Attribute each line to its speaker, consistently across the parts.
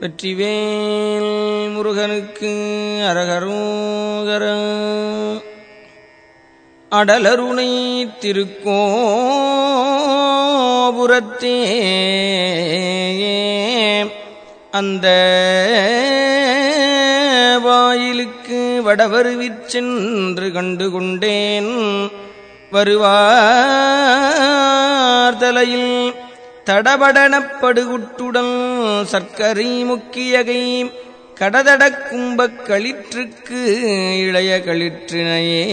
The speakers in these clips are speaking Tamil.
Speaker 1: வெற்றிவேல் முருகனுக்கு அரகரோகர. அடலருணை திருக்கோபுரத்தே. அந்த வாயிலுக்கு வடவருவிற் சென்று கண்டு கொண்டேன். வருவார் தலையில் தடபடனப்படுகுட்டுடன் சர்க்கரை முக்கியகை கடதட கும்பக் களிற்றுக்கு இளைய களிற்றினையே.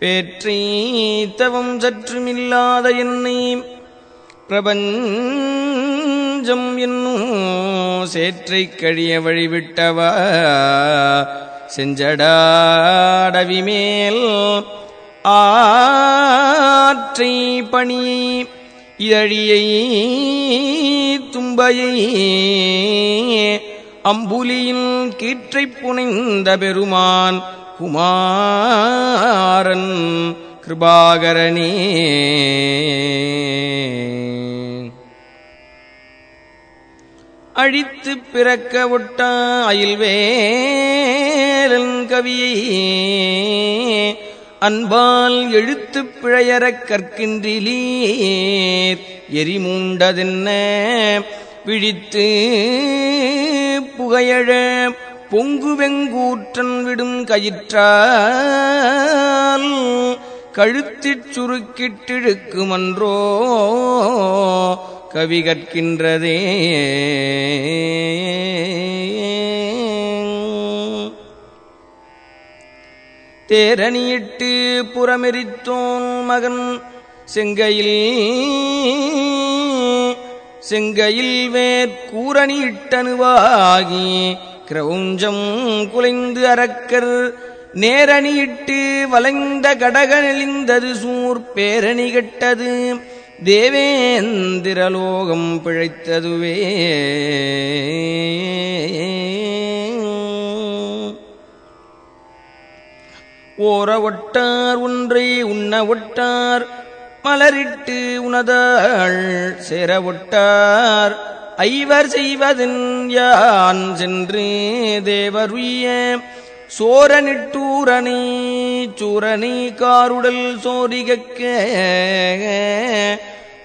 Speaker 1: பேற்றி தவம் சற்றுமில்லாத என்னை பிரபஞ்சம் என்னும் சேற்றை கழிய வழிவிட்டவா. செஞ்சடாடவி மேல் ஆற்றை பணி இதழியை தும்பையை அம்புலியின் கீற்றை புனைந்த பெருமான் குமாரன் கிருபாகரனே. அழித்து பிறக்க ஒட்ட அயில்வேலன் கவியை அன்பால் எழுத்துப் பிழையறக் கற்கின்றிலீர் எரிமூண்டதென்ன? விழித்து புகையழ பொங்குவெங்கூற்றன் விடும் கயிற்றால் கழுத்திற் சுருக்கிட்டிழுக்குமன்றோ கவி கற்கின்றதே. தேரணியிட்டு புறமெரித்தோன் மகன் செங்கையில் செங்கையில் வேற்கூரணியிட்டனுவாகி கிரௌஞ்சம் குலைந்து அரக்கர் நேரணியிட்டு வளைந்த கடக நெளிந்தது சூர் பேரணி கெட்டது தேவேந்திரலோகம் பிழைத்ததுவே. ஓர ஒட்டார் ஒன்றை உண்ண ஒட்டார் மலரிட்டு உனதாள் சேர ஒட்டார் ஐவர் செய்வதின் யான் சென்று தேவருய சோரனிட்டூரணி சூரணி காருடல் சோரிகக்க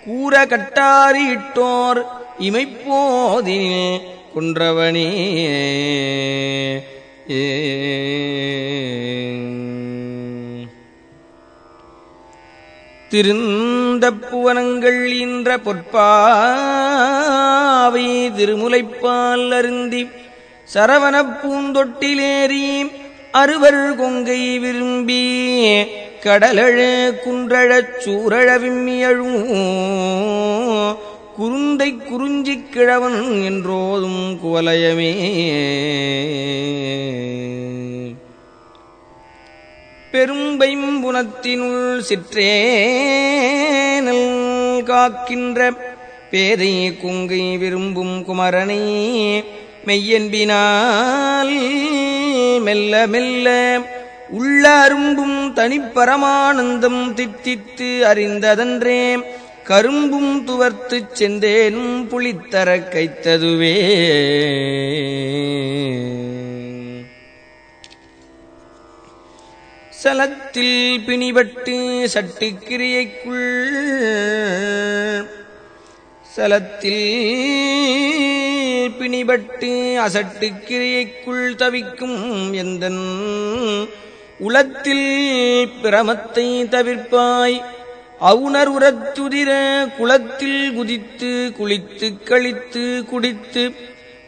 Speaker 1: கூற கட்டாரிட்டோர் இமைப்போதில் குன்றவனே. ஏ திருந்த புவனங்கள் ஈன்ற பொற்பாவை திருமுலைப்பால் அருந்தி சரவணப் பூந்தொட்டிலேறி அறுவர் கொங்கை விரும்பி கடலழ குன்றழச் சூரழ விம்மியழும் குருந்தை குறிஞ்சிக் கிழவன் என்றோதும் குவலயமே. பெரும்பைம்புணத்தினுள் சிற்றேனல் காக்கின்ற பேதை குங்கை விரும்பும் குமரனை மெய்யன்பினால் மெல்ல மெல்ல உள்ள அரும்பும் தனிப்பரமானந்தம் தித்தித்து அறிந்ததன்றே கரும்பும் துவர்த்துச் செந்தேனும் புளித்தர கைத்ததுவே. சலத்தில் பிணிபட்டு சட்டுக்கிரியைக்குள் சலத்தில் பிணிபட்டு அசட்டுக்கிரியைக்குள் தவிக்கும் எந்தன் உளத்தில் பிரமத்தை தவிர்ப்பாய். அவுணர் உரத்துதிர குளத்தில் குதித்து குளித்து கழித்து குடித்து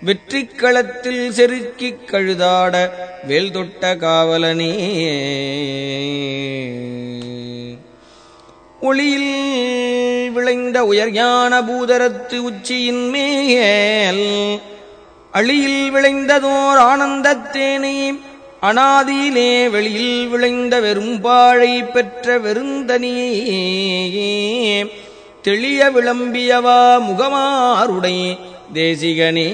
Speaker 1: வெற்றிக்களத்தில் செருக்கிக் கழுதாட வேல் தொட்ட காவலனே. ஒளியில் விளைந்த உயர்ஞான பூதரத்து உச்சியின் மேல் அழியில் விளைந்ததோர் ஆனந்தத்தேனை அனாதியிலே வெளியில் விளைந்த வெறும்பாழை பெற்ற வெறுந்தனியே தெளிய விளம்பியவா முகமாருடை தேசிகனே.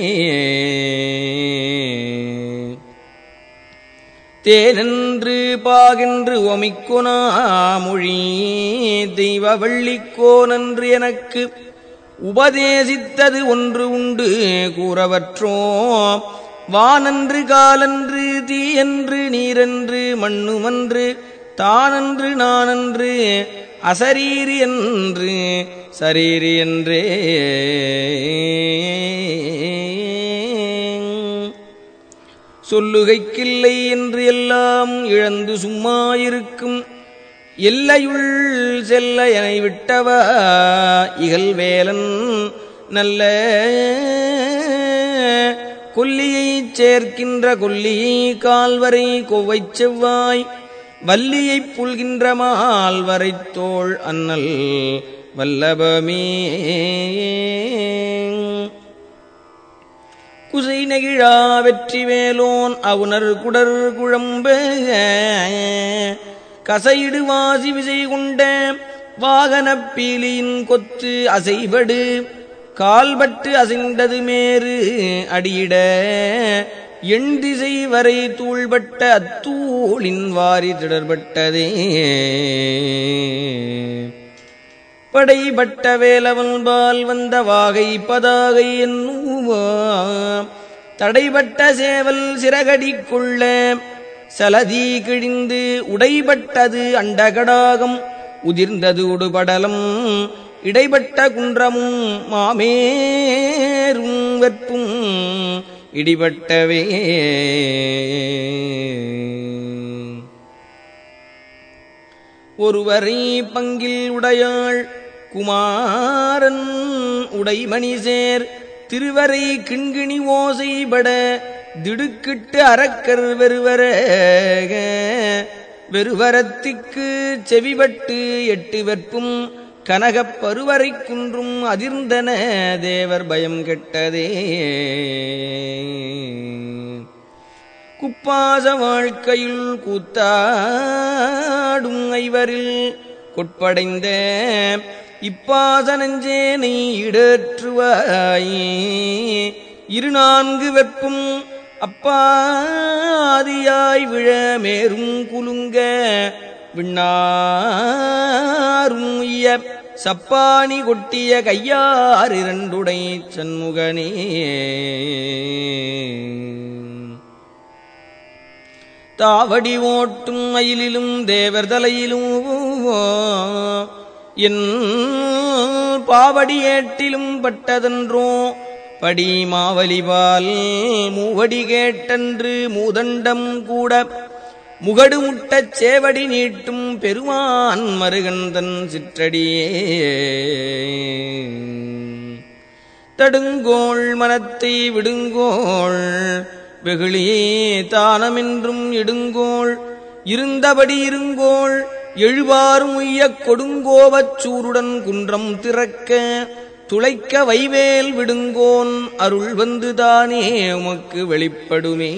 Speaker 1: தேனென்று பாகென்று ஒமிக்கொனா மொழி தெய்வ வள்ளிக்கோனன்று எனக்கு. உபதேசித்தது ஒன்று உண்டு கூறவற்றோ. வானன்று காலன்று தீயன்று நீரன்று மண்ணுமன்று தானன்று நானன்று அசரீரி என்று சரீரி என்றே. சொல்லுகைக்கில்லை என்று எல்லாம் இழந்து சும்மா இருக்கும் எல்லையுள் செல்ல என விட்டவா இகழ்வேலன் நல்ல கொல்லியைச் சேர்க்கின்ற கொல்லியை கால்வரை கொவ்வைச் செவ்வாய் வல்லியைப் புல்கின்ற மால்வரை தோள் அன்னல் வல்லபமே. குசை நெகிழா வெற்றி வேலோன் அவுணர் குடர் குழம்ப. கசையிடு வாசி விசை கொண்ட வாகனப் பீலியின் கொத்து அசைபடு கால்பட்டு அசைந்தது மேறு அடியிட. எண்திசை வரை தூள்பட்ட அத்தூளின் வாரி திடர்பட்டதே படைபட்ட வேலவன்பால் வந்த வாகை பதாகை என்னுவா. தடைபட்ட சேவல் சிறகடிக்குள்ள சலதி கிழிந்து உடைபட்டது அண்டகடாகம் உதிர்ந்தது உடுபடலம் இடைப்பட்ட குன்றமும் மாமேரும் வெற்பும். இடிபட்டவே. ஒருவரை பங்கில் உடையாள் குமாரன் உடைமணி சேர் திருவரை கிண்கிணி ஓசைபட திடுக்கிட்டு அரக்கர் வெறுவர வெறுவரத்திக்கு செவிபட்டு எட்டு வெற்பும் கனகப் பருவரை குன்றும் அதிர்ந்தன தேவர் பயம் கெட்டதே. குப்பாச வாழ்க்கையில் கூத்தாடும் ஐவரில் கொட்படைந்த இப்பாச நஞ்சேனை இடற்றுவாய் இரு நான்கு வெப்பும் அப்பாதியாய் விழ மேரும் குலுங்க விண்ணாரும் உய்ய சப்பானி கொட்டிய கையார் இரண்டுடை சண்முகனே. தாவடி ஓட்டும் மயிலிலும் தேவர் தலையிலும் என் பாவடி ஏட்டிலும் பட்டதன்றோ. படி மாவலிபால் மூவடி கேட்டன்று மூதண்டம் கூட. முகடுமுட்டச் சேவடி நீட்டும் பெருமான் மருகந்தன் சிற்றடியே. தடுங்கோள் மனத்தை விடுங்கோள் வெகுளியே தானமென்றும் இடுங்கோள் இருந்தபடி இருங்கோள் எழுவாரும் உய்யக் கொடுங்கோவச் சூருடன் குன்றம் திறக்க துளைக்க வைவேல் விடுங்கோன் அருள் வந்துதானே உமக்கு வெளிப்படுமே.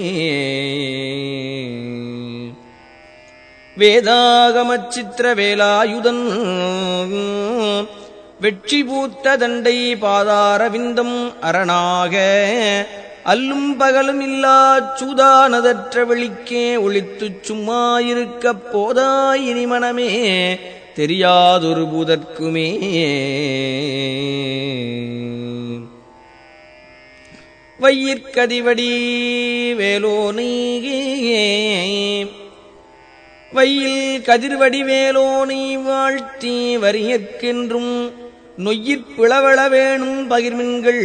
Speaker 1: வேதாகமச் சித்திர வேலாயுதன் வெற்றி பூத்த தண்டை பாதாரவிந்தம் அரணாக அல்லும் பகலும் இல்லா சூதானதற்ற வெளிக்கே ஒளித்துச் சும்மா இருக்கப் போதாய் இனி மனமே தெரியாதொரு பூதற்குமே. வையிற்கதிவடி வேலோனே வையில் கதிர்வடி வேலோனை வாழ்த்தி வரியற்கென்றும் நொய்யிற் பிளவள வேணும் பகிர்மின்கள்.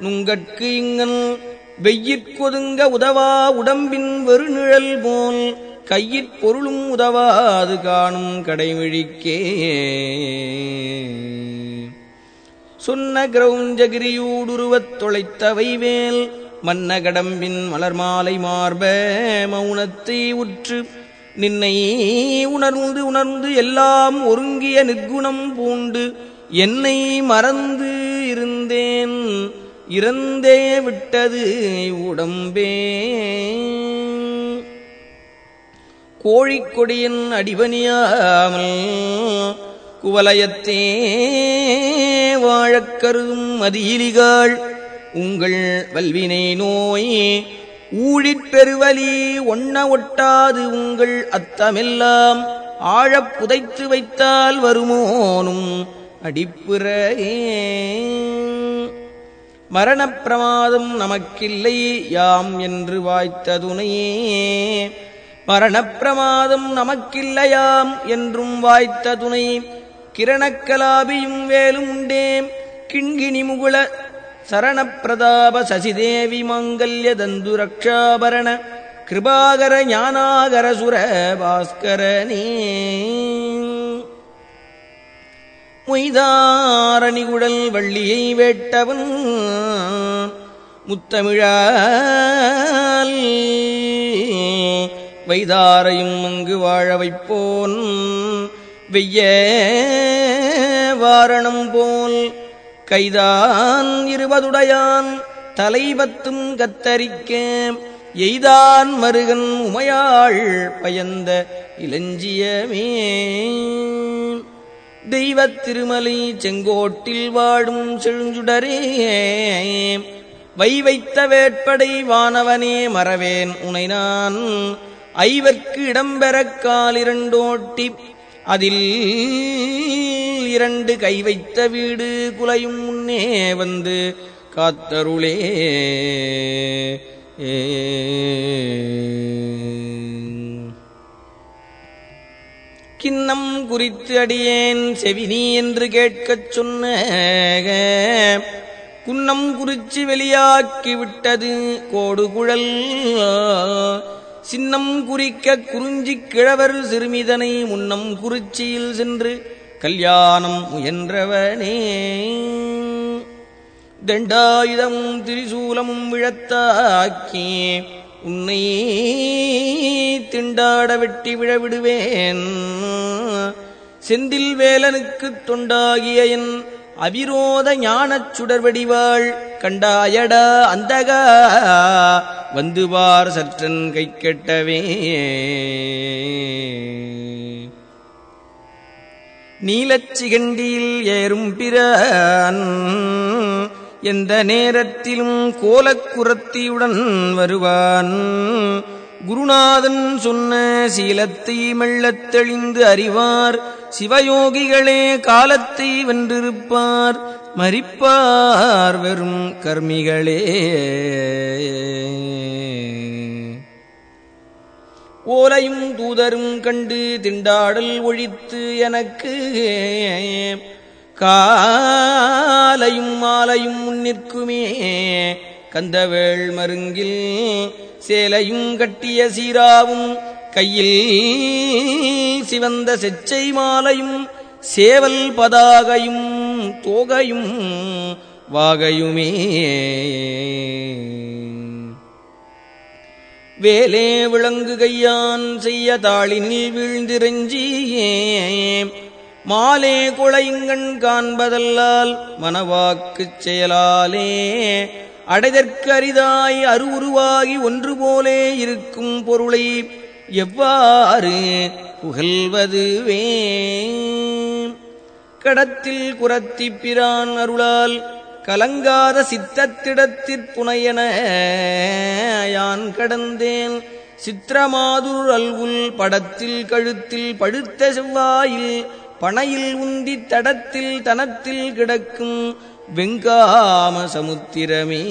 Speaker 1: நுங்கட்கு இங்கன் வெய்யிற்கொதுங்க உதவா உடம்பின் வெறுநிழல் போல் கையிற் பொருளும் உதவாது காணும் கடைமிழிக்கே. சொன்ன கிரௌஞ்சகிரியூடுருவத் தொலைத்தவை வேல் மன்ன கடம்பின் மலர் மாலை மார்ப மௌனத்தை உற்று நின்னை உணர்ந்து உணர்ந்து எல்லாம் ஒருங்கிய நிற்குணம் பூண்டு என்னை மறந்து இருந்தேன் இறந்தே விட்டது உடம்பே. கோழிக்கொடியின் அடிபணியாமல் குவலயத்தே வாழக் கருதும் மதியிலிகாள் உங்கள் வல்வினை நோய் ஊழிற்பெருவலி ஒண்ண ஒட்டாது உங்கள் அத்தமெல்லாம் ஆழப் புதைத்து வைத்தால் வருமோனும் அடிப்புறையே. மரணப் பிரமாதம் நமக்கில்லை யாம் என்று வாய்த்த மரணப்பிரமாதம் நமக்கில்லையாம் என்றும் வாய்த்த துணை. கிரணக்கலாபியும் வேலும் உண்டேம். கிண்கிணி முகுள சரணப்பிரதாப சசிதேவி மங்கல்ய தந்து ரக்ஷாபரண கிருபாகர ஞானாகர சுர பாஸ்கரனே மொய்தாரணிகுழல் வள்ளியை வேட்டவன் முத்தமிழால் வைதாரையும் அங்கு வாழ வைப்போன். வெய்ய வாரணம் போல் கைதான் இருபதுடையான் தலைபத்தும் கத்தரிக்க. எய்தான் மருகன் உமையாள் பயந்த இளஞ்சியமே. தெய்வத் திருமலை செங்கோட்டில் வாடும் செழுஞ்சுடரே. வை வைத்த வேட்படை வானவனே மறவேன் உனை நான் ஐவர்க்கு இடம்பெறக் காலிரண்டோட்டி அதில் இரண்டு கை வைத்த வீடு குலையும் முன்னே வந்து காத்தருளே கிண்ணம் குறித்து அடியேன் செவினி என்று கேட்கச் சொன்ன குன்னம் குறிச்சி வெளியாக்கி விட்டது கோடுகுழல் சின்னம் குறிக்க குறிஞ்சிக் கிழவர் சிறுமிதனை முன்னம் குறிச்சியில் சென்று கல்யாணம் முயன்றவனே. தண்டாயுதமும் திரிசூலமும் விழத்தாக்கி உன்னை திண்டாட வெட்டி விழவிடுவேன். செந்தில் வேலனுக்குத் தொண்டாகிய என் அவிரோத ஞானச் சுடர்வடிவாள் கண்டாயடா அந்தகா. வந்துவார் சற்றன் கை கெட்டவே நீலச்சிகண்டியில் ஏறும் பிறன் எந்த நேரத்திலும் கோலக்குரத்தியுடன் வருவான். குருநாதன் சொன்ன சீலத்தை மெல்லத் தெளிந்து அறிவார். சிவயோகிகளே காலத்தை வென்றிருப்பார். மறிப்பார் வெறும் கர்மிகளே. ஓலையும் தூதரும் கண்டு திண்டாடல் ஒழித்து எனக்கு காலையும் மாலையும் முன்னிற்குமே. கந்தவேள் மருங்கில் சேலையும் கட்டிய சீராவும் கையில் சிவந்த செச்சை மாலையும் சேவல் பதாகையும் தோகையும் வாகையுமே. வேலே விளங்கு கையான் செய்ய தாளினில் வீழ்ந்திரஞ்சியே. மாலே குளைங்கண் காண்பதல்லால் மனவாக்குச் செயலாலே. அடைதற்கு அரிதாய் அருவுருவாகி ஒன்று போலே இருக்கும் பொருளை எவ்வாறு புகழ்வதுவே? கடத்தில் குரத்திப் பிரான் அருளால் கலங்காத சித்தத்திடத்திற் புனையன யான் கடந்தேன். சித்திரமாதுர் அல்குல் படத்தில் கழுத்தில் பழுத்த செவ்வாயில் பனையில் உந்தி தடத்தில் தனத்தில் கிடக்கும் வெங்காம சமுத்திரமே.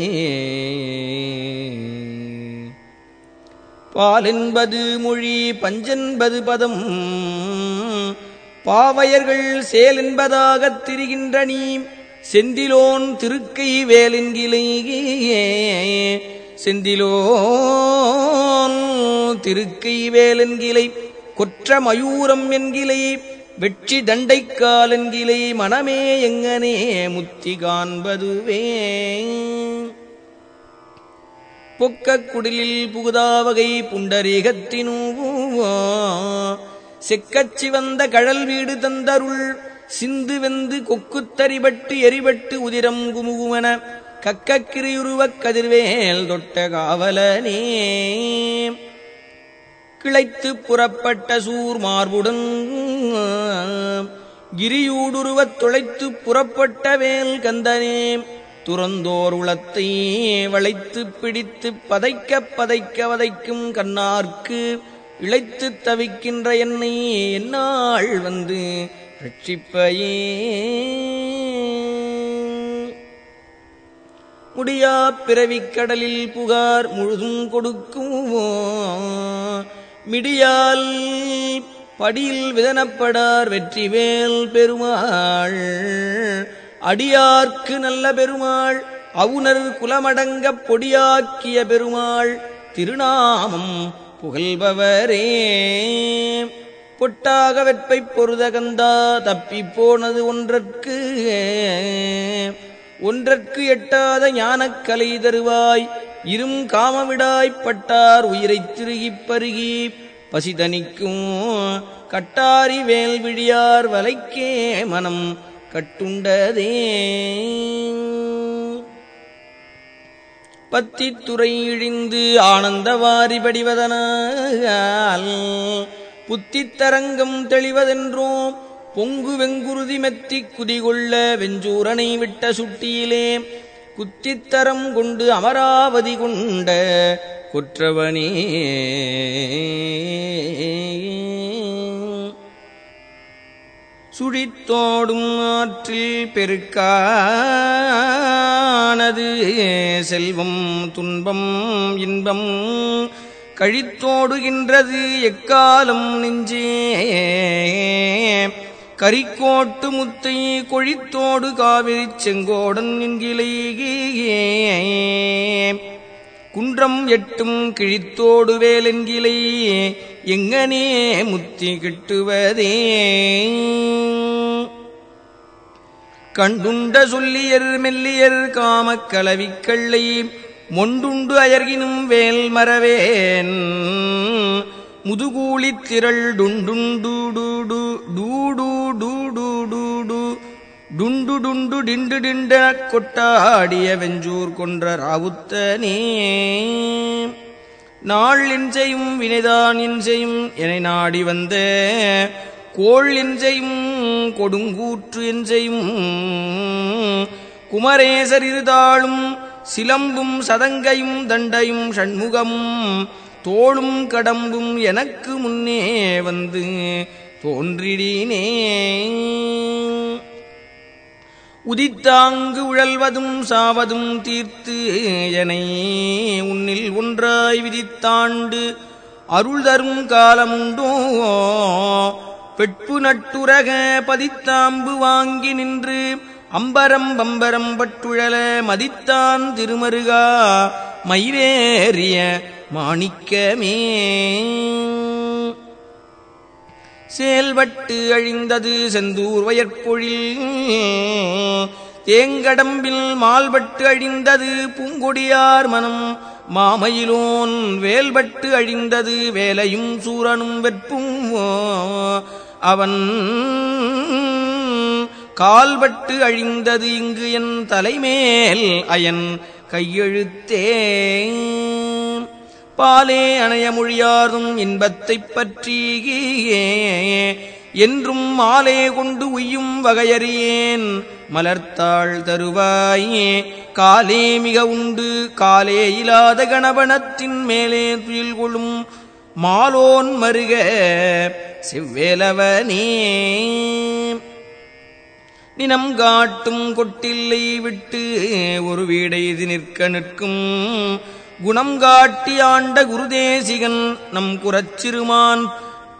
Speaker 1: பாலென்பது மொழி பஞ்சென்பது பதம் பாவையர்கள் சேலென்பதாகத் திரிகின்ற நீ செந்திலோன் திருக்கை வேலென்கிலேயே செந்திலோன் திருக்கை வேலென்கிலை கொற்ற மயூரம் என்கிளை வெற்றி தண்டைக்கால் என்கிலை மனமே எங்கனே முத்தி காண்பதுவே பொக்கக் குடிலில் புகுதாவகை புண்டரீகத்தினூவோ. செக்கச் சிவந்த கழல் வீடு தந்தருள் சிந்து வெந்து கொக்குத்தரிபட்டு எரிபட்டு உதிரம் குமுகுமன கக்கக்கிரியுருவக் கதிர்வேல் தொட்ட காவலனே. கிளைத்து புறப்பட்ட சூர் மார்புடன் கிரியூடுருவத் துளைத்து புறப்பட்ட வேல் கந்தனே. துறந்தோர் உளத்தை வளைத்துப் பிடித்துப் பதைக்கப் பதைக்க வதைக்கும் கண்ணார்க்கு இழைத்து தவிக்கின்ற என்னை என்னால் வந்து ரட்சிப்பையே. முடியா பிறவிக் கடலில் புகார் முழுதும் கொடுக்குமோ? மிடியால் படியில் விதனப்படார் வெற்றிவேல் பெருமாள். அடியார்க்கு நல்ல பெருமாள் அவுணர் குலமடங்கப் பொடியாக்கிய பெருமாள். திருநாமம் புகழ்பவரே. பொட்டாக வெற்பைப் பொருதகந்தா தப்பி போனது ஒன்றற்கு. ஒன்றற்கு எட்டாத ஞானக் கலை தருவாய். இரும் காமவிடாய்ப் பட்டார் உயிரைத் திருகிப் பருகி. பசிதனிக்கும் கட்டாரி வேல் விழியார் வலைக்கே மனம் கட்டுண்டதே. பத்தித்துறை இழிந்து ஆனந்தவாரி படிவதனால் புத்தித்தரங்கம் தெளிவதென்றோம். பொங்கு வெங்குருதி மெத்தி குதிகொள்ள வெஞ்சூரனை விட்ட சுட்டியிலே குத்தித்தரம் கொண்டு அமராவதி கொண்ட குற்றவனே. சுழித்தோடும் ஆற்றில் பெருக்கானது. செல்வம் துன்பம் இன்பம் கழித்தோடுகின்றது. எக்காலம் நெஞ்சே? கரிக்கோட்டு முத்தை கொழித்தோடு காவிரி செங்கோடன் என்கிலேயே குன்றம் எட்டும் கிழித்தோடு வேலென்கிலை எங்கனே முத்தி கிட்டுவதே. கண்டுண்ட சொல்லியர் மெல்லியர் காமக்கலவிக்கள்ளை மொண்டுண்டு அயர்கினும் வேல் மறவேன். முதுகூலித் திரள் டுண்டுண்டு டூடு டூடு டூடு டூடு டுண்டு டுண்டு டிண்டு டிண்ட கொட்டாடிய வெஞ்சூர் கொன்ற ராவுத்தனே. நாள் எஞ்சையும் வினைதான் எஞ்சையும் என நாடி வந்த கோள் எஞ்சையும் கொடுங்கூற்று எஞ்சையும் குமரேசர் இருதாளும் சிலம்பும் சதங்கையும் தண்டையும் ஷண்முகமும் தோளும் கடம்பும் எனக்கு முன்னே வந்து தோன்றிடினே. உதித்தாங்கு உழல்வதும் சாவதும் தீர்த்து எனை உன்னில் ஒன்றாய் விதித்தாண்டு அருள் தரும் காலமுண்டோ? பெட்பு நட்டுரக பதித்தாம்பு வாங்கி நின்று அம்பரம் பம்பரம் பட்டுழல மதித்தான் திருமருகா மயிலேறிய மாணிக்கமே. செயல்பட்டு அழிந்தது செந்தூர் வயற்பொழில். தேங்கடம்பில் மால்பட்டு அழிந்தது பூங்கொடியார் மனம். மாமயிலோன் வேல்பட்டு அழிந்தது வேலையும் சூரனும் வெற்பும். அவன் கால்பட்டு அழிந்தது இங்கு என் தலைமேல் அயன் கையெழுத்தே பாலே அணைய மொழியாரும் இன்பத்தைப் பற்றியே என்றும் மாலே கொண்டு உய்யும் வகையறியேன். மலர்த்தாள் தருவாயே. காலே மிக உண்டு. காலே இல்லாத கணவனத்தின் மேலே துயில் கொள்ளும் மாலோன் மருக செவ்வேலவனே. நினம் காட்டும் கொட்டில்லை விட்டு ஒரு வீடை இது நிற்க நிற்கும் குணம் காட்டி ஆண்ட குருதேசிகன் நம் குரச்சிறுமான்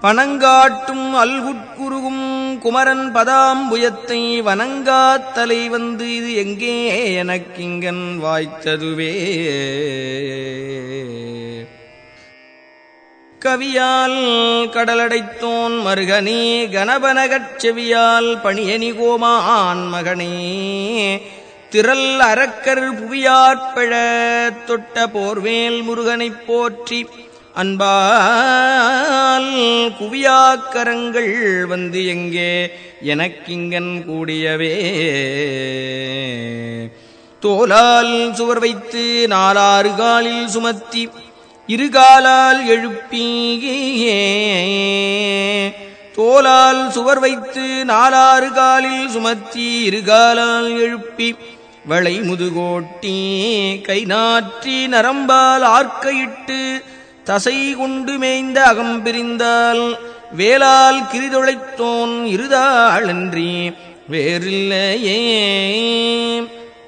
Speaker 1: பணங்காட்டும் அல்குட்குருகும் குமரன் பதாம்புயத்தை வனங்காத்தலை வந்து இது எங்கே எனக்கிங்கன் வாய்த்ததுவே. கவியால் கடலடைத்தோன் மருகனே கணபனகச் செவியால் பணியனி கோமான் மகனே. திரள் அரக்கர் புவியாற்பழ தொட்ட போர்வேல் முருகனைப் போற்றி அன்பால் குவியாக்கரங்கள் வந்து எங்கே எனக்கிங்கன் கூடியவே. தோலால் சுவர் வைத்து நாலாறு காலில் சுமத்தி இருகாலால் எழுப்பியே தோலால் சுவர் வைத்து நாலாறு காலில் சுமத்தி இருகாலால் எழுப்பி வளை முதுகோட்டி கை நாற்றி நரம்பால் ஆர்க்கையிட்டு தசை கொண்டு மேய்ந்த அகம் பிரிந்தால் வேளால் கிரிதொழைத்தோன் இருதாளன்றி வேறில்லையே.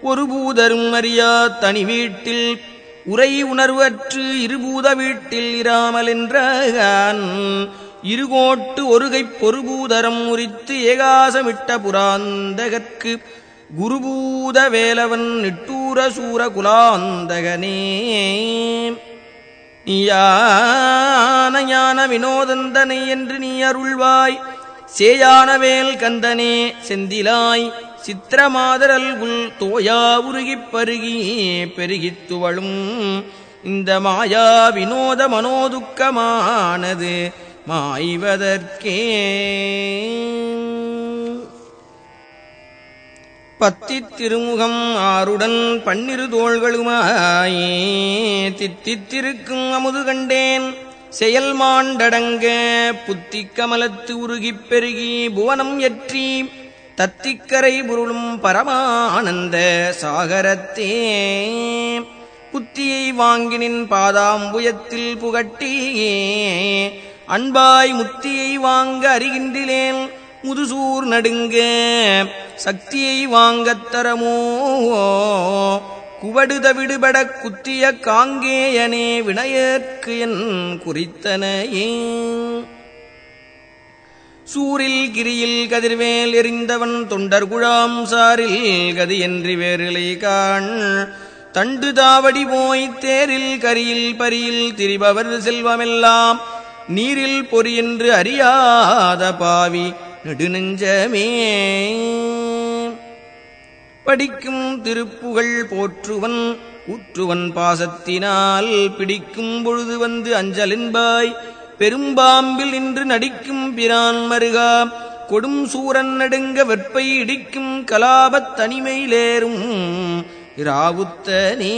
Speaker 1: ஒரு பூதரும் அறியா தனி வீட்டில் உரை உணர்வற்று இருபூத வீட்டில் இராமல் என்றான். இருகோட்டு ஒருகைப் பொறுபூதரம் உரித்து ஏகாசமிட்ட புராந்தகற்கு குருபூத வேலவன் நிட்டூர சூர குலாந்தகனே. ஞான ஞான வினோதந்தனை என்று நீ அருள்வாய். சேயானவேல் கந்தனே செந்திலாய். சித்திரமாதரல் உள் தோயா உருகிப் பருகி பெருகித் துவளும். இந்த மாயா வினோத மனோதுக்கமானது. மாய்வதற்கே. பத்தித் திருமுகம் ஆறுடன் பன்னிரு தோள்களுமாயே தித்தித்திருக்கும் அமுது கண்டேன். செயல் மாண்டடங்க புத்தி கமலத்து உருகிப் பெருகி புவனம் எற்றி தத்திக்கரை புருளும் பரமானந்த சாகரத்தே. புத்தியை வாங்கினின் பாதாம்புயத்தில் புகட்டியே அன்பாய் முத்தியை வாங்க அறிகின்றிலேன். முதுசூர் நடுங்க சக்தியை வாங்கத் தரமோ? குவடுத விடுபடக் குத்திய காங்கேயனே வினயற்கு என் குறித்தனையே. சூரில் கிரியில் கதிர்வேல் எறிந்தவன் தொண்டர் குழாம் சாரில் கதி என்று வேறிலை காண். தண்டு தாவடி போய் தேரில் கரியில் பரியில் திரிபவர் செல்வமெல்லாம் நீரில் பொறியென்று அறியாத பாவி. நெடுநெஞ்சமே. படிக்கும் திருப்புகழ் போற்றுவன் ஊற்றுவன் பாசத்தினால் பிடிக்கும் பொழுது வந்து அஞ்சலின்பாய். பெரும்பாம்பில் நின்று நடிக்கும் பிரான் மருகா கொடும் சூரன் நடுங்க வெற்பை இடிக்கும் கலாபத் தனிமையிலேறும் இராவுத்தனே.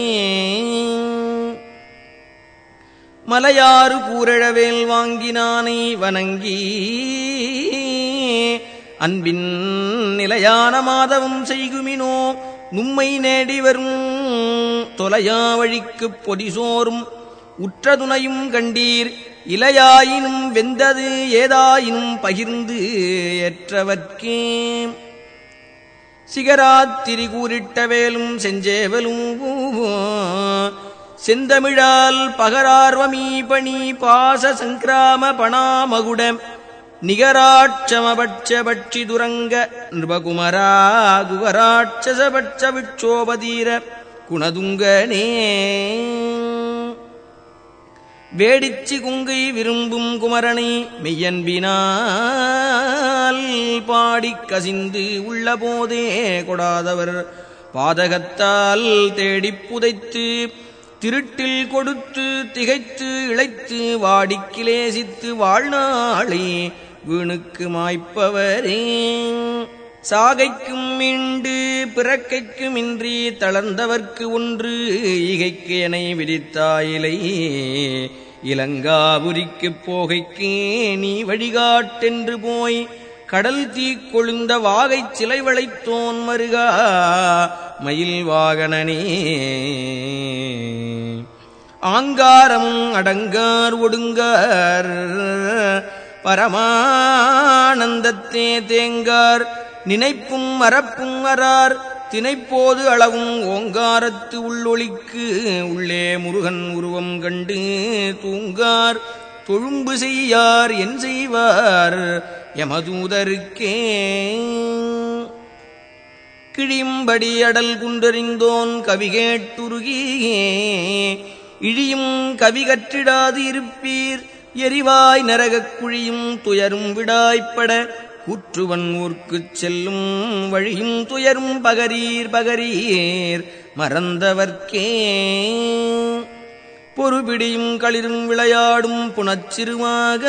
Speaker 1: மலையாறு கூரழவேல் வாங்கினானை வணங்கி அன்பின் நிலையான மாதவம் செய்குமினோ நும்மை நேடி வரும் தொலையா வழிக்குப் பொடிசோறும் உற்றதுணையும் கண்டீர் இலையாயினும் வெந்தது ஏதாயினும் பகிர்ந்து ஏற்றவர்க்கே. சிகராத்திரி கூறிட்ட வேலும் செஞ்சேவலும் செந்தமிழால் பகரார்வமீ பணி பாச சங்கிராம பணாமகுடம் நிகராட்சமபட்ச பட்சி துரங்க நிருபகுமரா குகராட்சசபட்ச விட்சோபதீர குணதுங்கனே. வேடிச்சி குங்கை விரும்பும் குமரனை மெய்யன்பினால் பாடிக் கசிந்து உள்ள போதே கொடாதவர். பாதகத்தால் தேடிப் புதைத்து திருட்டில் கொடுத்து திகைத்து இழைத்து வாடிக்கிலேசித்து வாழ்நாளே வீணுக்கு மாய்ப்பவரே. சாகைக்கும் மீண்டு பிறக்கைக்குமின்றி தளர்ந்தவர்க்கு ஒன்று இகைக்கு என விதித்தாயிலை. இலங்காபுரிக்குப் போகைக்கே நீ வழிகாட்டென்று போய் கடல் தீ கொழுந்த வாகைச் சிலை வளைத்தோன் மருகா மயில் வாகனனே. ஆங்காரமும் அடங்கார் ஒடுங்கார் பரமானந்தத்தே தேங்கார். நினைப்பும் மரப்பும் வரார் தினைப்போது அளவும் ஓங்காரத்து உள்ளொளிக்கு. உள்ளே முருகன் உருவம் கண்டு தூங்கார். தொழும்பு செய்யார் என் செய்வார். யமதூதருக்கே. கிழியும்படி அடல் குன்றறிந்தோன் கவிகேட்டுருகியே இழியும் கவி கற்றிடாது இருப்பீர். எரிவாய் நரகக் குழியும் துயரும் விடாய்ப்பட கூற்றுவன் ஊர்க்குச் செல்லும் வழியும் துயரும் பகரீர் பகரீர் மறந்தவர்க்கே. பொறுபிடியும் களிரும் விளையாடும் புனச்சிறுமாக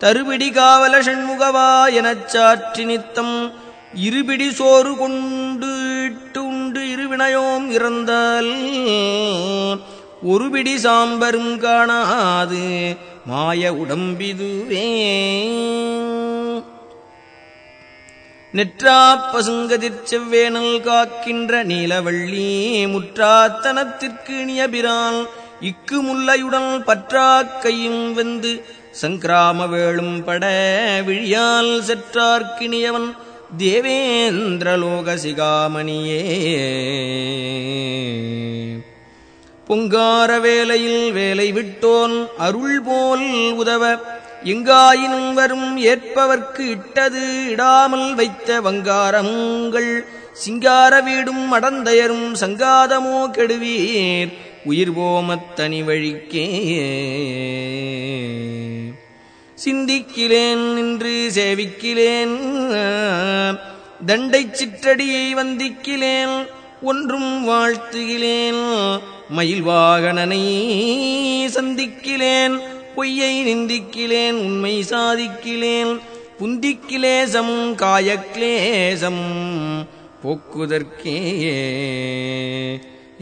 Speaker 1: தருபிடி காவல ஷண்முகவா எனச் சாற்றி நித்தம் இருபிடி சோறு கொண்டு இட்டு உண்டு இருவினையோம் இறந்தால் ஒருபிடி சாம்பரும் காணாது. மாய உடம்பிதுவே. நெற்றாப் பசுங்கதிர் செவ்வேனல் காக்கின்ற நீலவள்ளி முற்றாத்தனத்திற்கு இனியபிரான் இக்கு முல்லையுடன் பற்றாக்கையும் வெந்து சங்கிராம வேளும் பட விழியால் செற்றார்க்கிணியவன் தேவேந்திரலோக சிகாமணியே. பொங்கார வேலையில் வேலை விட்டோன் அருள் போல் உதவ எங்காயினும் வரும் ஏற்பவர்க்கு இட்டது இடாமல் வைத்த வங்காரமுங்கள் சிங்கார வீடும் அடந்தையரும் சங்காதமோ கெடுவீர் உயிர் போமத்தனி வழிக்கே. சிந்திக்கிலேன் நின்று சேவிக்கிலேன் தண்டை சிற்றடியை வந்திக்கிலேன் ஒன்றும் வாழ்த்துகிலேன். மயில் வாகனனை சந்திக்கிலேன் பொய்யை நிந்திக்கிலேன் உண்மை சாதிக்கிலேன் புந்திக்கிலேசம் காயக்லேசம் போக்குதற்கே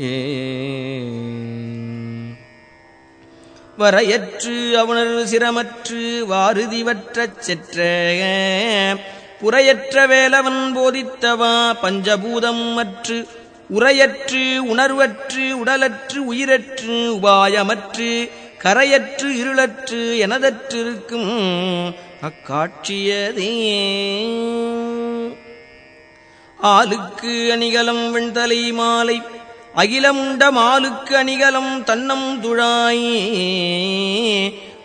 Speaker 1: ஏ வரையற்று அவனர் சிரமற்று வாருதிவற்றச் செற்ற புறையற்ற வேலவன் போதித்தவா பஞ்சபூதம் அற்று உரையற்று உணர்வற்று உடலற்று உயிரற்று உபாயமற்று கரையற்று இருளற்று எனதற்றிருக்கும் அக்காட்சியதே. ஆளுக்கு அணிகலம் வெண்தலை மாலை அகிலமுண்ட மாலுக்கு அணிகலம் தன்னம் துழாய்.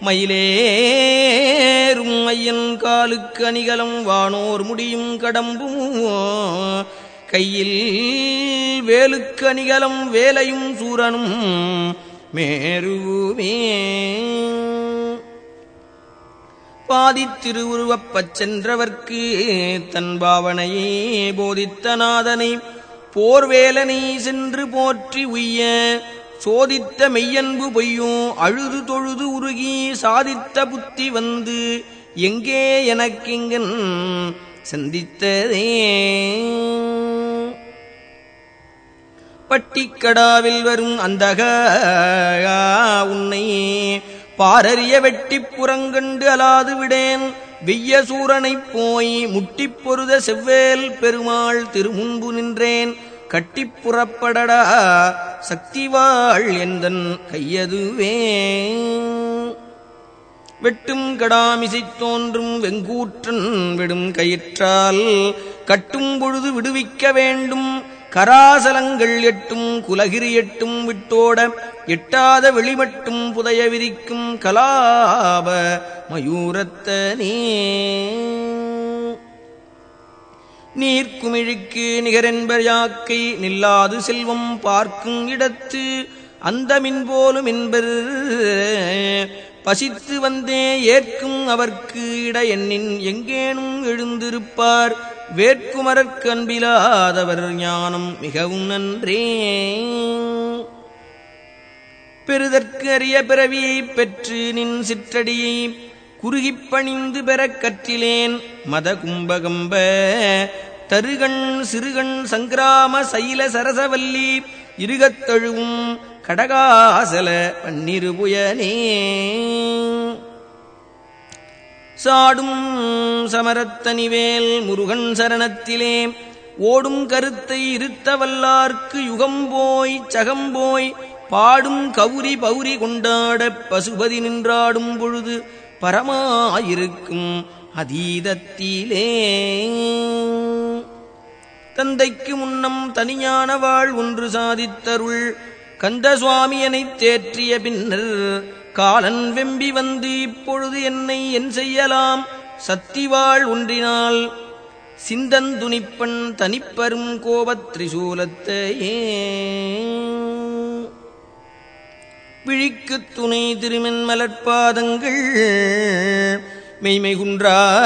Speaker 1: மயிலேறும் ஐயன் காலுக்கு அணிகலம் வானோர் முடியும் கடம்பும். கையில் வேலுக்கு அணிகலம் வேலையும் சூரனும் மேருவே பாதித்திருவுருவப்பச் சென்றவர்க்கு தன் பாவனையே போதித்த நாதனை போர்வேலனை சென்று போற்றி உய்ய சோதித்த மெய்யன்பு பொய்யும் அழுது தொழுது உருகி சாதித்த புத்தி வந்து எங்கே எனக்கிங்கன் சந்தித்ததே. பட்டிக்கடாவில் வரும் அந்தக உன்னை பாரறிய வெட்டி புறங்கண்டு அலாது விடேன். வெய்ய சூரனைப் போய் முட்டிப் பொருத செவ்வேல் பெருமாள் திருமுன்பு நின்றேன். கட்டிப் புறப்படடா சக்திவாள் எந்தன் கையதுவே. வெட்டும் கடாமிசை தோன்றும் வெங்கூற்றன் விடும் கயிற்றால் கட்டும் பொழுது விடுவிக்க வேண்டும். கராசலங்கள் எட்டும் குலகிரி எட்டும் விட்டோட எட்டாத வெளிமட்டும் புதைய விரிக்கும் கலாப மயூரத்தனே. நீர்க்குமிழிக்கு நிகரென்பர் யாக்கை நில்லாது செல்வம் பார்க்கும் இடத்து அந்த மின் போலும் என்பர் பசித்து வந்தே ஏற்கும் அவர்க்கு இட எண்ணின் எங்கேனும் எழுந்திருப்பார். வேட்குமரற்கு அன்பிலாதவர் ஞானம் மிகவும் நன்றே. பெறுதற்கு அறிய பிறவியைப் பெற்று நின் சிற்றடியை குறுகிப் பணிந்து பெறக் கற்றிலேன் மத கும்பகம்ப தருகண் சிறுகண் சங்கிராம சைல சரசவல்லி இருகத்தழுவும் கடகாசல பன்னிருபுயனே சாடும் சமரத்தனிவேல் முருகன் சரணத்திலே ஓடும் கருத்தை இருத்தவல்லார்க்கு யுகம் போய் சகம் போய் பாடும் கௌரி பௌரி கொண்டாடப் பசுபதி நின்றாடும் பொழுது பரமாயிருக்கும் அதீதத்திலே. தந்தைக்கு முன்னம் தனியான வாழ் ஒன்று சாதித்தருள் கந்த சுவாமியனைத் தேற்றிய பின்னர் காலன் வெம்பி வந்து இப்பொழுது என்னை என் செய்யலாம் சத்திவாள் ஒன்றினால். சிந்தந்துணிப்பன் தனிப்பெரும் கோபத் திரிசூலத்தையே. பிழிக்குத் துணை திருமென் மலர்பாதங்கள் மெய்மை குன்றா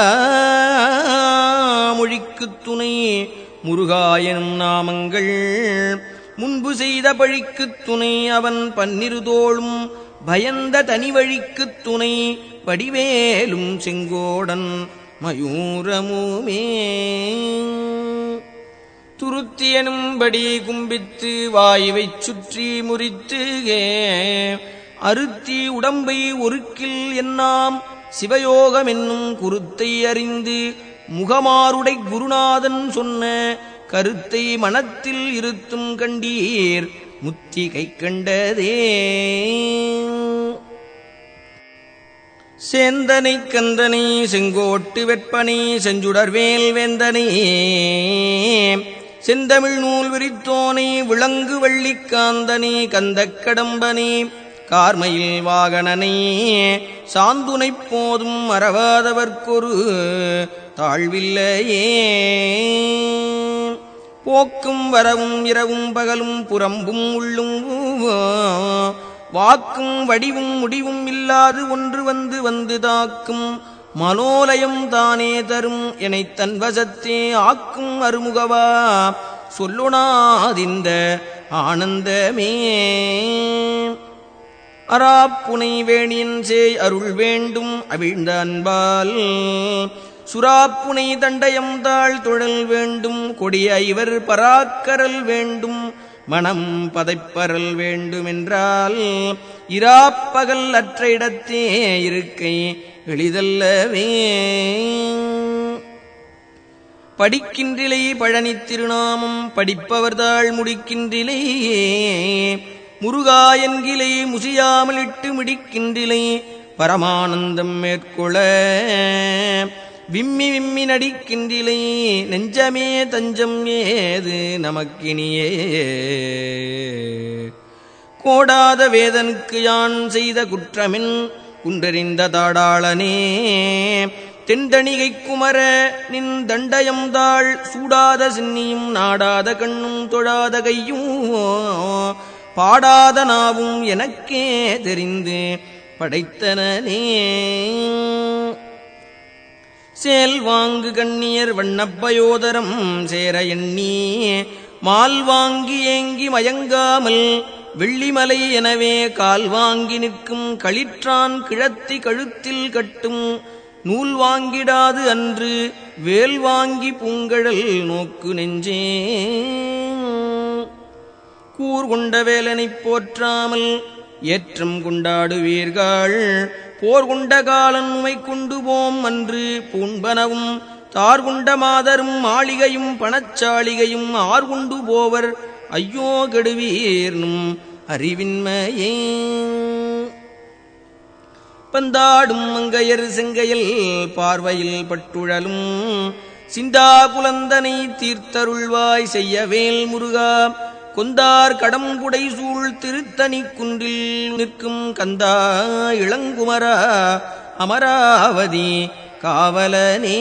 Speaker 1: மொழிக்குத் துணை முருகாயனும் நாமங்கள். முன்பு செய்த பழிக்குத் துணை அவன் பன்னிருதோளும் பயந்த தனி வழிக்குத் துணை வடிவேலும் செங்கோடன் மயூரமுமே. துருத்தியனும்படி கும்பித்து வாயுவைச் சுற்றி முறித்து அருத்தி உடம்பை ஒருக்கில் என்னாம் சிவயோகம் என்னும் குருத்தை அறிந்து முகமாருடை குருநாதன் சொன்ன கருத்தை மனத்தில் இருத்தும் கண்டீர் முத்தி கை கண்டதே. சேந்தனை கந்தனை செங்கோட்டு வெப்பனை செஞ்சுடர்வேல் வேந்தனை. செந்தமிழ் நூல் விரித்தோனை விளங்கு வள்ளிக்காந்தனே கந்தக் கடம்பனே. கார்மையில் வாகனனை சாந்துனைப் போதும் மறவாதவர்க்கொரு தாழ்வில்லையே. போக்கும் வரவும் இரவும் பகலும் புறம்பும் உள்ளும் வாக்கும் வடிவும் முடிவும் இல்லாது ஒன்று வந்து வந்து தாக்கும். மனோலயம் தானே தரும் என தன் வசத்தே ஆக்கும் அருமுகவா. சொல்லுணாதிந்த ஆனந்தமே. அராப்புனை வேணியன் சே அருள் வேண்டும் அவிழ்ந்த அன்பால். சுராப்புனை தண்டயம் தாழ் தொழல் வேண்டும் கொடிய இவர் பராக்கரல் வேண்டும் மனம் பதைப்பரல் வேண்டுமென்றால் இராப்பகல் அற்ற இடத்தே இருக்கை எளிதல்லவே. படிக்கின்றிலை பழனி திருநாமம் படிப்பவர்தாள் முடிக்கின்றிலே முருகாயன்கிளை முசியாமலிட்டு முசியாமல் பரமானந்தம் மேற்கொள்ள விம்மி விம்மி நடிக்கின்றிலே நெஞ்சமே தஞ்சம் ஏது நமக்கினியே? கோடாத வேதனுக்கு யான் செய்த குற்றமின் குன்றறிந்த தாடாளனே தென்தணிகை குமர நின் தண்டயம் தாள் சூடாத சின்னியும் நாடாத கண்ணும் தொழாத கையும் பாடாத நாவும் எனக்கே தெரிந்து படைத்தனே சேல்வாங்கு கண்ணியர் வண்ணப்பயோதரம் சேர எண்ணி மால் வாங்கி ஏங்கி மயங்காமல் வெள்ளிமலை எனவே கால் வாங்கி நிற்கும் களிற்றான் கிழத்தி கழுத்தில் கட்டும் நூல் வாங்கிடாது அன்று வேல் வாங்கி பூங்கழல் நோக்கு நெஞ்சே. கூர் கொண்ட வேலனைப் போற்றாமல் ஏற்றம் கொண்டாடுவீர்கள். போர் கொண்ட காலன் உமை கொண்டு போம் அன்று பூண்பனவும் தார்குண்ட மாதரும் மாளிகையும் பணச்சாளிகையும் ஆர்குண்டு போவர். ஐயோ கெடுவீர்னும் அறிவின்மையே. பந்தாடும் மங்கையர் செங்கையில் பார்வையில் பட்டுழலும் சிந்தா புலந்தனை தீர்த்தருள்வாய் செய்யவேல் முருகா கொந்தார் கடம்புடை சூழ் திருத்தணி குன்றில் நிற்கும் கந்தா இளங்குமரா அமராவதி காவலனே.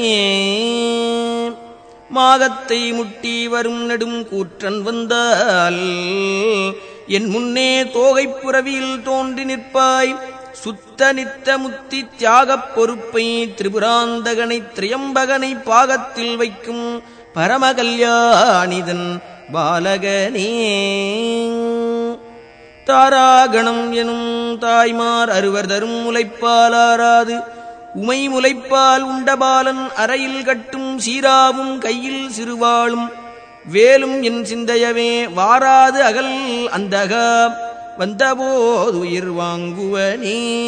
Speaker 1: மாகத்தை முட்டி வரும் நெடும் கூற்றன் வந்தால் என் முன்னே தோகைப் புறவியில் தோன்றி நிற்பாய். சுத்த நித்த முத்தி தியாகப் பொறுப்பை திரிபுராந்தகனை திரியம்பகனை பாகத்தில் வைக்கும் பரமகல்யாணிதன் பாலகனே. தாராகணம் எனும் தாய்மார் அறுவர் தரும் முலைப்பாலாராது உமை முலைப்பால் உண்டபாலன் அறையில் கட்டும் சீராவும் கையில் சிறுவாளும். வேலும் என் சிந்தையவே வாராது அகல் அந்தக. வந்தபோது உயிர் வாங்குவனே.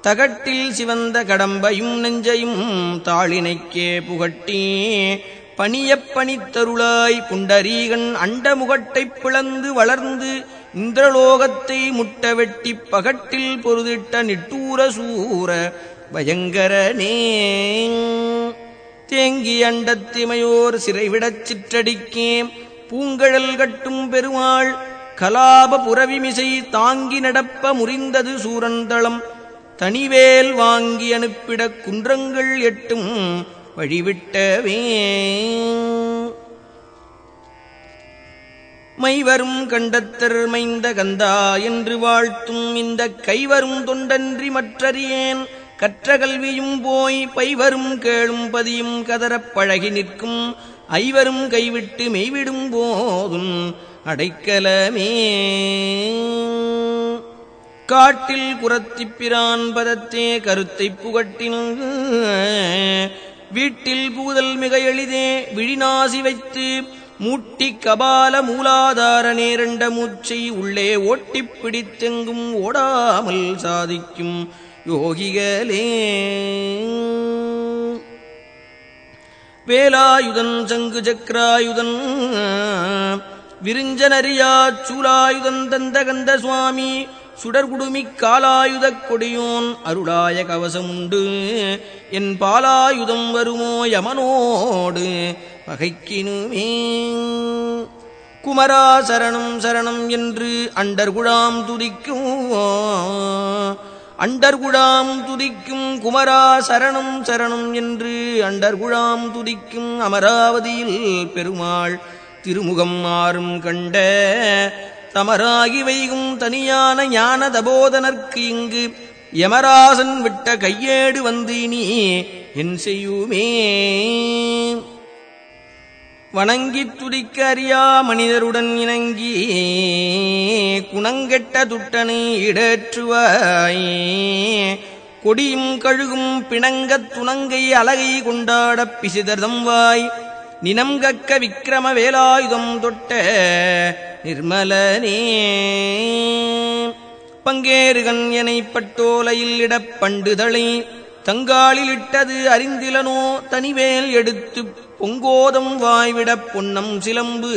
Speaker 1: தகட்டில் சிவந்த கடம்பையும் நெஞ்சையும் தாளினைக்கே புகட்டி. பணியப் பணித்தருளாய் புண்டரீகன் அண்டமுகட்டைப் பிளந்து வளர்ந்து இந்திரலோகத்தை முட்ட வெட்டிப் பகட்டில் பொருதிட்ட நிட்டூர சூர பயங்கரனே தேங்கி அண்டத்திமையோர் சிறைவிடச் சிற்றடிக்கே பூங்கழல் கட்டும் பெருமாள் கலாப புறவிமிசை தாங்கி நடப்ப முறிந்தது சூரந்தளம். தனிவேல் வாங்கி அனுப்பிடக் குன்றங்கள் எட்டும் வழிவிட்டவே மைவரும் கண்டத்தர் மைந்த கந்தா என்று வாழ்த்தும் இந்த கைவரும் தொண்டன்றி மற்றறியேன். கற்ற கல்வியும் போய் பைவரும் கேளும் பதியும் கதறப் பழகி நிற்கும். ஐவரும் கைவிட்டு மெய்விடும் போதும் அடைக்கலமே. காட்டில் குரத்திப்பிரான் பதத்தே கருத்தை புகட்டின. வீட்டில் பூதல் மிக எளிதே. விழிநாசி வைத்து மூட்டி கபால மூலாதார நேரண்ட மூச்சை உள்ளே ஓட்டிப் பிடித்தெங்கும் ஓடாமல் சாதிக்கும் யோகிகளே. வேலாயுதன் சங்கு சக்கராயுதன் விருஞ்சனரியா சூலாயுதன் தந்த கந்த சுவாமி சுடர்குடுமிக் காலாயுதக் கொடியோன் அருளாய கவசமுண்டு என் பாலாயுதம் வருமோ யமனோடு பகைக்கினுமே குமரா சரணம் சரணம் என்று அண்டர்குழாம் துதிக்கும் அண்டர்குழாம் துதிக்கும் குமரா சரணம் சரணம் என்று அண்டர்குழாம் துதிக்கும் அமராவதியில் பெருமாள் திருமுகம் மாறும் கண்ட தமராகி வைகும் தனியான ஞான தபோதனர்க்கு இங்கு யமராசன் விட்ட கையேடு வந்து நீ என் செய்யுமே. வணங்கித் துடிக்க அறியா மனிதருடன் இணங்கி குணங்கெட்ட துட்டனை இடற்றுவாய் கொடியும் கழுகும் பிணங்கத் துணங்கை அலகை கொண்டாடப் பிசிதர்தம் வாய் நினம் கக்க விக்கிரம வேலாயுதம் தொட்ட நிர்மலனே. பங்கேறுகன் பட்டோலையில் இடப் பண்டுதளை தங்காலில் அறிந்திலனோ தனிவேல் எடுத்து பொங்கோதம் வாய்விடப் பொன்னம் சிலம்பு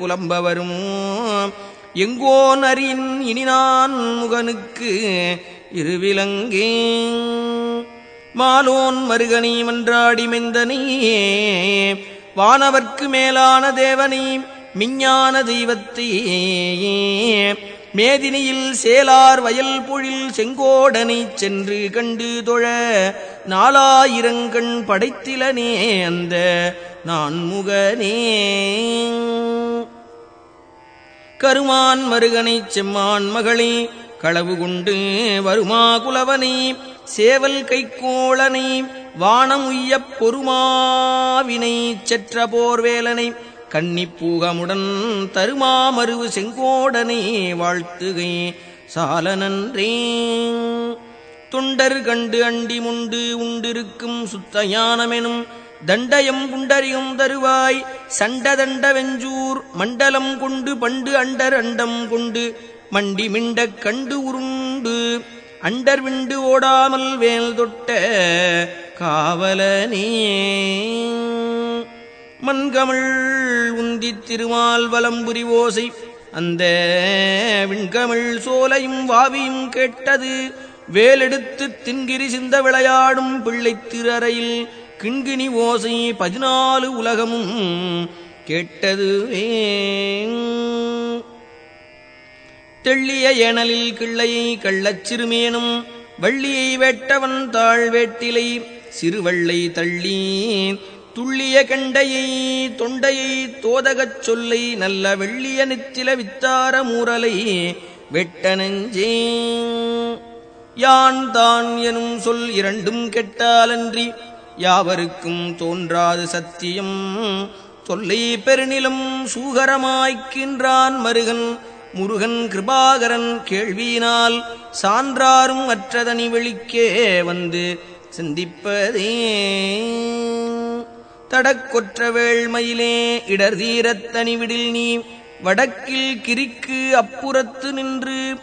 Speaker 1: புலம்பவரும். எங்கோ எங்கோன் அறியின் இனி நான் முகனுக்கு இருவிலங்கே. மாலோன் மருகனி மன்றாடி மெந்தனே. வானவர்க்கு மேலான தேவனை மிஞ்ஞான தெய்வத்தை. மேதினியில் சேலார் வயல் பொழில் செங்கோடனை சென்று கண்டு தொழ நாலாயிரங்கண் படைத்திலனே அந்த நான் முகனே கருமான் மருகனை செம்மான் மகளே களவு கொண்டு வருமா குலவனை சேவல் கைக்கோளனை வானம் உய்யப் பொறுமாவினை செற்ற போர்வேலனை கன்னிப்பூகமுடன் தருமாமருவு செங்கோடனை வாழ்த்துகை. சால நன்றே தொண்டர் கண்டு அண்டி முண்டு உண்டிருக்கும் சுத்தஞானமெனும் தண்டயம் குண்டரியும் தருவாய். சண்ட தண்ட வெஞ்சூர் மண்டலம் கொண்டு பண்டு அண்டர் அண்டம் கொண்டு மண்டி மிண்டக் கண்டு உருண்டு. அண்டர் விண்டு ஓடாமல் வேல் தொட்ட காவலனே. மண்கமிழ் உந்தித் திருமால் வலம்புரி ஓசை அந்த விண்கமிழ் சோலையும் வாவியும் கேட்டது. வேலெடுத்து தின்கிரி சிந்த விளையாடும் பிள்ளை திரறையில் கிண்கிணி ஓசை பதினாலு உலகமும் கேட்டதுவே. தெள்ளிய ஏனலில் கிள்ளையை கள்ளச் சிறுமேனும் வள்ளியை வெட்டவன் தாழ் வேட்டிலை சிறுவள்ளை தள்ளி துள்ளிய கண்டையை தொண்டையை தோதகச் சொல்லை நல்ல வெள்ளிய நித்தில வித்தார மூரலை வெட்ட நெஞ்சே. யான் தான் எனும் சொல் இரண்டும் கெட்டாலன்றி யாவருக்கும் தோன்றாது சத்தியம். தொல்லை பெருநிலம் சூகரமாய்க்கின்றான் மருகன் முருகன் கிருபாகரன் கேள்வியினால் சான்றாரும் அற்றதனி வெளிக்கே வந்து சிந்திப்பதே. தடக்கொற்ற வேள்மையிலே இடர் தீரத்தனி விடில் நீ வடக்கில் கிரிக்கு அப்புறத்து நின்று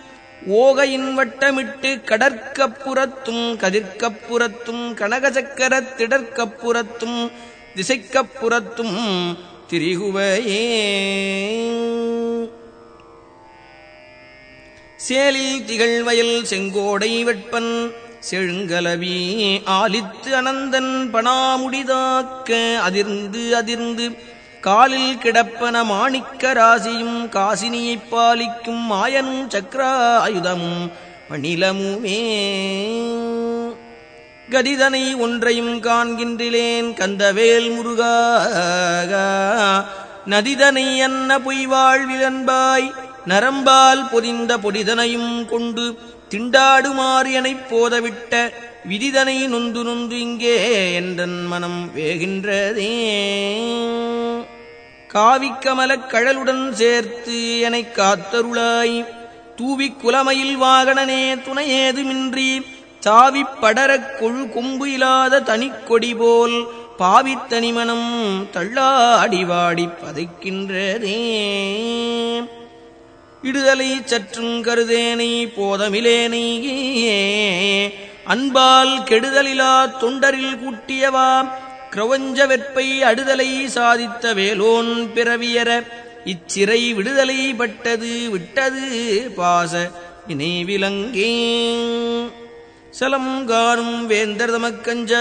Speaker 1: ஓகையின் வட்டமிட்டு கடற்கப்புறத்தும் கதிர்க்கப்புறத்தும் கனகசக்கரத் திடற்கப்புறத்தும் திசைக்கப்புறத்தும் திரிகுவையே. சேலில் திகழ்வயல் செங்கோடை வெட்பன் செழுங்கலவி ஆலித்து அனந்தன் பணாமுடிதாக்க அதிர்ந்து அதிர்ந்து காலில் கிடப்பன மாணிக்க ராசியும் காசினியைப் பாலிக்கும் மாயனும் சக்கராயுதமும் மணிலமுமே கதிதனை ஒன்றையும் காண்கின்றிலேன் கந்தவேல் முருகா நதிதனை அன்ன பொய்வாழ்விலன்பாய் நரம்பால் பொதிந்த பொடிதனையும் கொண்டு திண்டாடுமாறு எனப் போதவிட்ட விதிதனை நொந்து நொந்து இங்கே என்றன் மனம் வேகின்றதே. காவிக்கமலக் கழலுடன் சேர்த்து எனக் காத்தருளாய் தூவிக் குலமையில் வாகனனே துணையேதுமின்றி சாவிப் படரக் கொழு கொம்பு இல்லாத தனிக்கொடி போல் பாவித்தனிமனம் தள்ளாடி வாடிப் பதைக்கின்றதே. இடுதலை சற்றும் கருதேனை போதமிலேனை அன்பால் கெடுதலிலா தொண்டரில் கூட்டியவா. கிரவஞ்ச வெற்பை அடுதலை சாதித்த வேலோன் பிறவியர. இச்சிறை விடுதலை பட்டது விட்டது பாச. நினைவிலங்கே. சலங்கானும் வேந்தர் தமக்கஞ்சார்.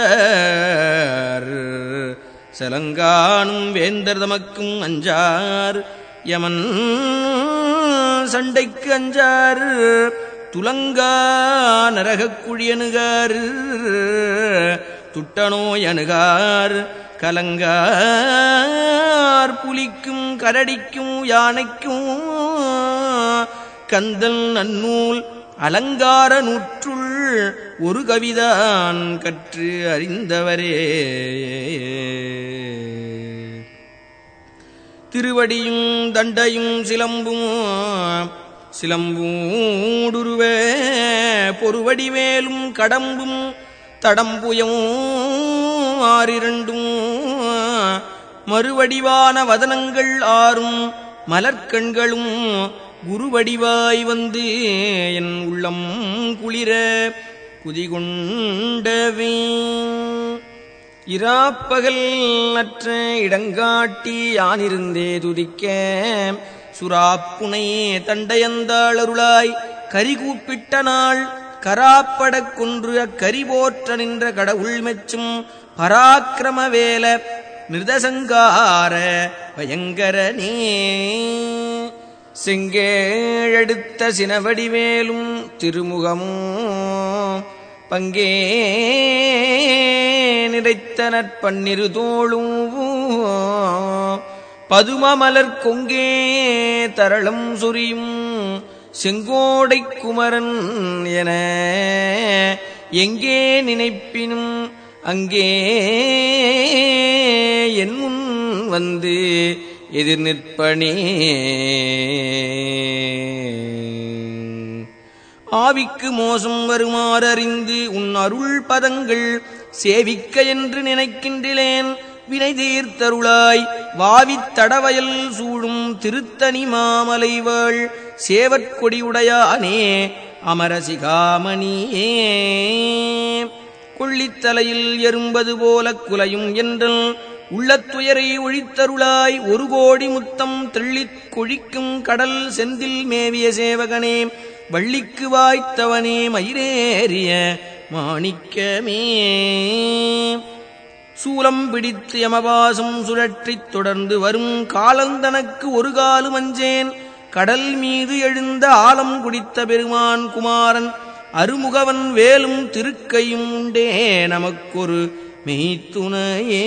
Speaker 1: சலங்கானும் வேந்தர் தமக்கும் அஞ்சார். யமன் சண்டைக்கு அஞ்சார் துலங்கா நரகக்குழியனுகார் குழியணுகார் துட்டநோய் அணுகார் கலங்கார் புலிக்கும் கரடிக்கும் யானைக்கும் கந்தல் நன்னூல் அலங்கார நூற்றுள் ஒரு கவிதான் கற்று அறிந்தவரே. திருவடியும் தண்டையும் சிலம்பும் சிலம்பூடுருவ பொறுவடிவேலும் கடம்பும் தடம்புயமும் ஆறிரண்டும். மறுவடிவான வதனங்கள் ஆறும் மலர்கண்களும் குருவடிவாய் வந்து என் உள்ளம் குளிர குதிகொண்டவே. இராப்பகல் அற்ற இடங்காட்டி யானிருந்தே துதிக்க. சுறாப்புனையே தண்டையந்தாளருளாய் கரி கூப்பிட்ட நாள் கராப்படக் கொன்று அக்கரி போற்ற நின்ற கடவுள் மெச்சும் பராக்கிரம வேல மிருதசங்கார பயங்கரனே செங்கேழெடுத்த சினவடிவேலும் திருமுகமும் பங்கே நிறைத்த நற்பன்னிரு தோளும் பதுமமலர் கொங்கே தரளம் சுரியும் செங்கோடை குமரன் என எங்கே நினைப்பினும் அங்கே என் முன் வந்து எதிர் நிற்பனே ஆவிக்கு மோசம் வருமாறறிந்து உன் அருள் பதங்கள் சேவிக்க என்று நினைக்கின்றேன். வினை தீர்த்தருளாய் வாவித் தடவயல் சூழும் திருத்தணி மாமலைவாள் சேவற்கொடியுடையானே அமரசிகாமணியே கொள்ளித்தலையில் எறும்பது போல குலையும் என்றல் உள்ளத்துயரை ஒழித்தருளாய் ஒரு கோடி முத்தம் தெள்ளிக் கொழிக்கும் கடல் செந்தில் மேவிய சேவகனே. வள்ளிக்கு வாய்த்தவனே மயிரேறிய மாணிக்கமே. சூலம் பிடித்து யமவாசம் சுழற்றித் தொடர்ந்து வரும் காலந்தனக்கு ஒரு காலும் அஞ்சேன். கடல் மீது எழுந்த ஆலம் குடித்த பெருமான் குமாரன் அருமுகவன் வேலும் திருக்கையும் உண்டே. நமக்கொரு மெய்த்துணையே.